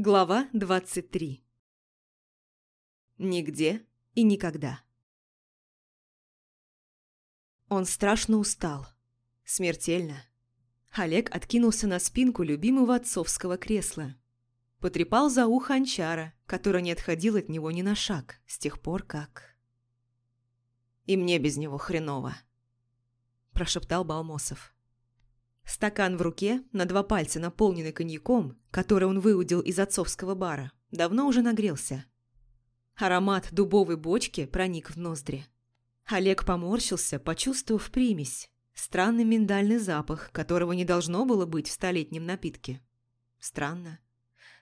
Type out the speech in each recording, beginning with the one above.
Глава 23 Нигде и никогда Он страшно устал. Смертельно. Олег откинулся на спинку любимого отцовского кресла. Потрепал за ухо Анчара, который не отходил от него ни на шаг, с тех пор как... «И мне без него хреново», – прошептал Балмосов. Стакан в руке, на два пальца наполненный коньяком, который он выудил из отцовского бара, давно уже нагрелся. Аромат дубовой бочки проник в ноздри. Олег поморщился, почувствовав примесь. Странный миндальный запах, которого не должно было быть в столетнем напитке. Странно.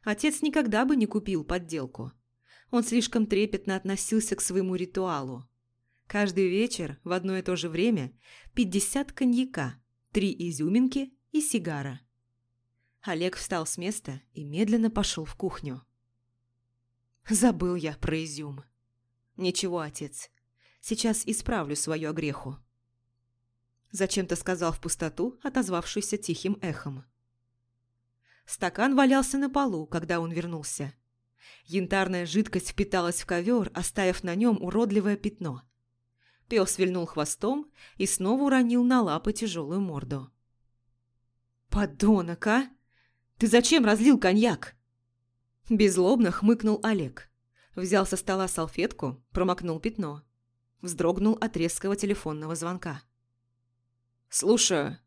Отец никогда бы не купил подделку. Он слишком трепетно относился к своему ритуалу. Каждый вечер в одно и то же время пятьдесят коньяка – три изюминки и сигара. Олег встал с места и медленно пошел в кухню. Забыл я про изюм. Ничего, отец. Сейчас исправлю свою огреху. Зачем-то сказал в пустоту, отозвавшийся тихим эхом. Стакан валялся на полу, когда он вернулся. Янтарная жидкость впиталась в ковер, оставив на нем уродливое пятно – Пес вильнул хвостом и снова уронил на лапы тяжелую морду. «Подонок, а! Ты зачем разлил коньяк?» Безлобно хмыкнул Олег. Взял со стола салфетку, промокнул пятно. Вздрогнул от резкого телефонного звонка. «Слушаю».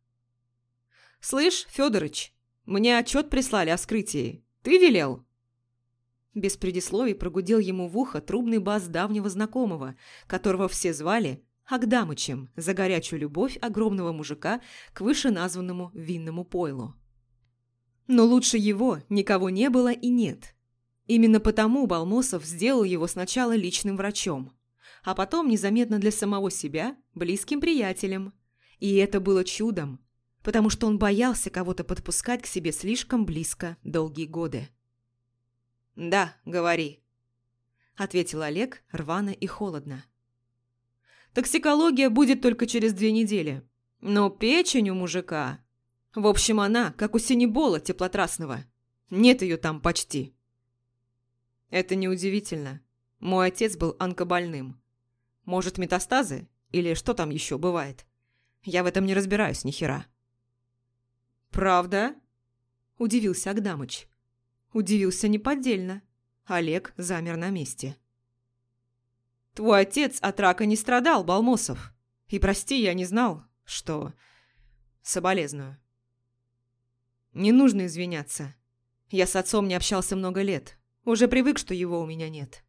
«Слышь, Федорыч, мне отчет прислали о скрытии. Ты велел?» Без предисловий прогудел ему в ухо трубный бас давнего знакомого, которого все звали Агдамычем за горячую любовь огромного мужика к вышеназванному винному пойлу. Но лучше его никого не было и нет. Именно потому Балмосов сделал его сначала личным врачом, а потом незаметно для самого себя близким приятелем. И это было чудом, потому что он боялся кого-то подпускать к себе слишком близко долгие годы. «Да, говори», – ответил Олег рвано и холодно. «Токсикология будет только через две недели. Но печень у мужика... В общем, она, как у синебола теплотрасного. Нет ее там почти». «Это неудивительно. Мой отец был онкобольным. Может, метастазы? Или что там еще бывает? Я в этом не разбираюсь ни хера». «Правда?» – удивился Агдамыч. Удивился неподдельно. Олег замер на месте. «Твой отец от рака не страдал, Балмосов. И прости, я не знал, что... Соболезную». «Не нужно извиняться. Я с отцом не общался много лет. Уже привык, что его у меня нет.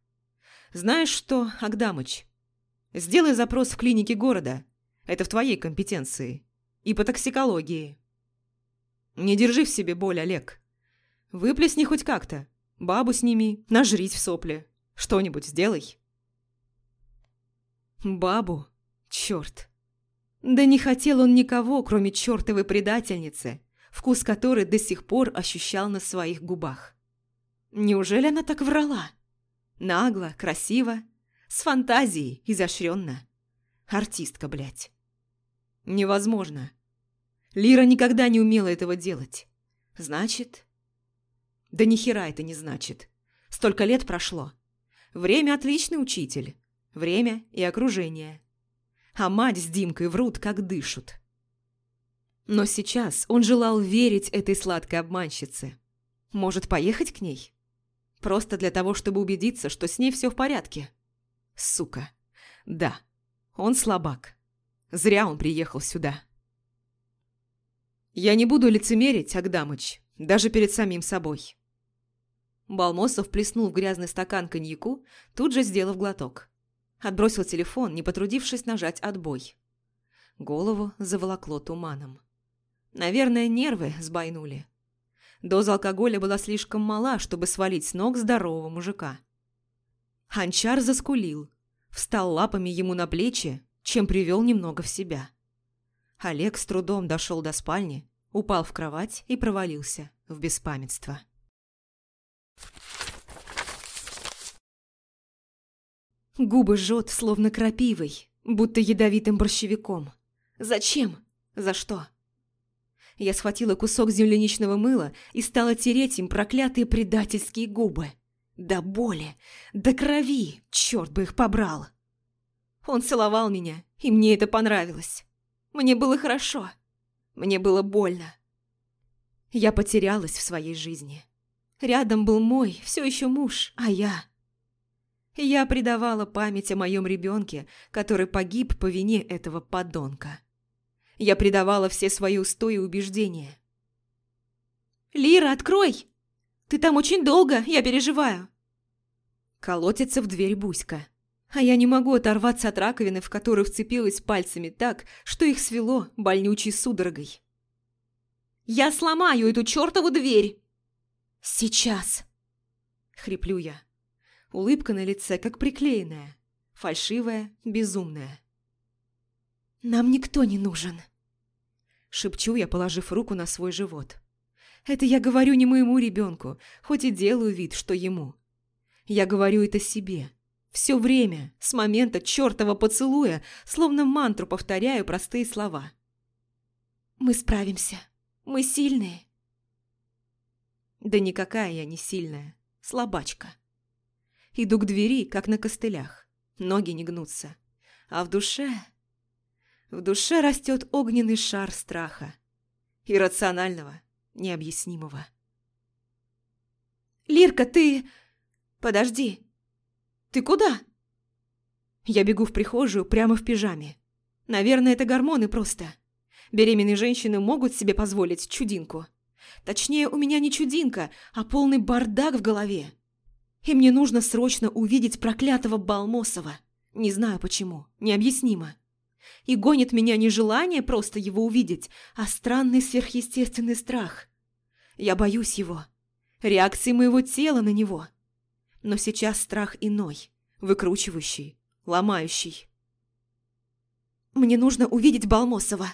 Знаешь что, Агдамыч, сделай запрос в клинике города. Это в твоей компетенции. И по токсикологии. Не держи в себе боль, Олег. Выплесни хоть как-то. Бабу сними, нажрись в сопли. Что-нибудь сделай. Бабу? Черт. Да не хотел он никого, кроме чертовой предательницы, вкус которой до сих пор ощущал на своих губах. Неужели она так врала? Нагло, красиво, с фантазией, изощренно. Артистка, блядь. Невозможно. Лира никогда не умела этого делать. Значит, да ни хера это не значит. Столько лет прошло. Время – отличный учитель. Время и окружение. А мать с Димкой врут, как дышат. Но сейчас он желал верить этой сладкой обманщице. Может, поехать к ней? Просто для того, чтобы убедиться, что с ней все в порядке. Сука. Да, он слабак. Зря он приехал сюда. Я не буду лицемерить, Агдамыч, даже перед самим собой. Балмосов плеснул в грязный стакан коньяку, тут же сделав глоток. Отбросил телефон, не потрудившись нажать «отбой». Голову заволокло туманом. Наверное, нервы сбойнули. Доза алкоголя была слишком мала, чтобы свалить с ног здорового мужика. Анчар заскулил, встал лапами ему на плечи, чем привел немного в себя. Олег с трудом дошел до спальни, упал в кровать и провалился в беспамятство. Губы жжет, словно крапивой, будто ядовитым борщевиком. Зачем? За что? Я схватила кусок земляничного мыла и стала тереть им проклятые предательские губы. До боли, до крови, черт бы их побрал. Он целовал меня, и мне это понравилось. Мне было хорошо. Мне было больно. Я потерялась в своей жизни. Рядом был мой, все еще муж, а я... Я предавала память о моем ребенке, который погиб по вине этого подонка. Я предавала все свои устои и убеждения. «Лира, открой! Ты там очень долго, я переживаю!» Колотится в дверь Буська. А я не могу оторваться от раковины, в которую вцепилась пальцами так, что их свело больнючей судорогой. «Я сломаю эту чертову дверь!» «Сейчас!» — хриплю я. Улыбка на лице, как приклеенная, фальшивая, безумная. «Нам никто не нужен!» Шепчу я, положив руку на свой живот. Это я говорю не моему ребенку, хоть и делаю вид, что ему. Я говорю это себе. Все время, с момента чертова поцелуя, словно мантру повторяю простые слова. «Мы справимся. Мы сильные». Да никакая я не сильная. Слабачка. Иду к двери, как на костылях. Ноги не гнутся. А в душе... В душе растет огненный шар страха. Иррационального, необъяснимого. «Лирка, ты...» «Подожди!» «Ты куда?» Я бегу в прихожую прямо в пижаме. Наверное, это гормоны просто. Беременные женщины могут себе позволить чудинку. Точнее, у меня не чудинка, а полный бардак в голове. И мне нужно срочно увидеть проклятого Балмосова. Не знаю почему, необъяснимо. И гонит меня не желание просто его увидеть, а странный сверхъестественный страх. Я боюсь его. Реакции моего тела на него. Но сейчас страх иной, выкручивающий, ломающий. «Мне нужно увидеть Балмосова!»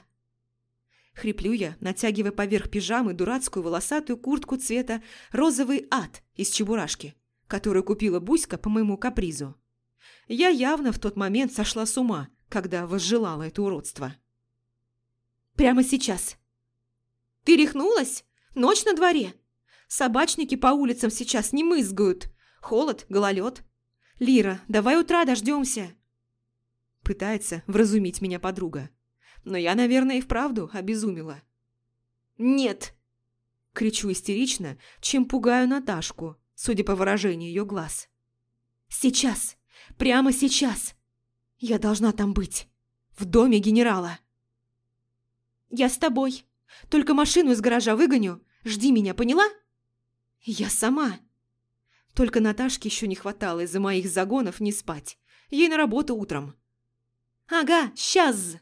Хриплю я, натягивая поверх пижамы дурацкую волосатую куртку цвета розовый ад из чебурашки, которую купила Буська по моему капризу. Я явно в тот момент сошла с ума, когда возжелала это уродство. «Прямо сейчас!» «Ты рехнулась? Ночь на дворе! Собачники по улицам сейчас не мызгают!» Холод, гололед. Лира, давай утра дождемся. Пытается вразумить меня подруга. Но я, наверное, и вправду обезумела. «Нет!» Кричу истерично, чем пугаю Наташку, судя по выражению ее глаз. «Сейчас! Прямо сейчас! Я должна там быть! В доме генерала!» «Я с тобой. Только машину из гаража выгоню. Жди меня, поняла?» «Я сама!» Только Наташке еще не хватало из-за моих загонов не спать. Ей на работу утром. «Ага, сейчас!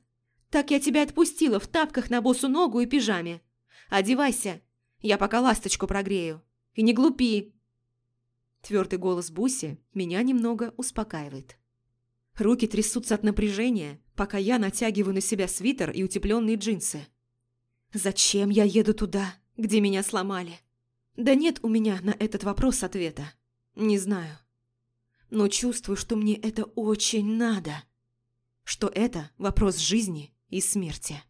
Так я тебя отпустила в тапках на босу ногу и пижаме. Одевайся, я пока ласточку прогрею. И не глупи!» Твердый голос Буси меня немного успокаивает. Руки трясутся от напряжения, пока я натягиваю на себя свитер и утепленные джинсы. «Зачем я еду туда, где меня сломали?» Да нет у меня на этот вопрос ответа. Не знаю. Но чувствую, что мне это очень надо. Что это вопрос жизни и смерти.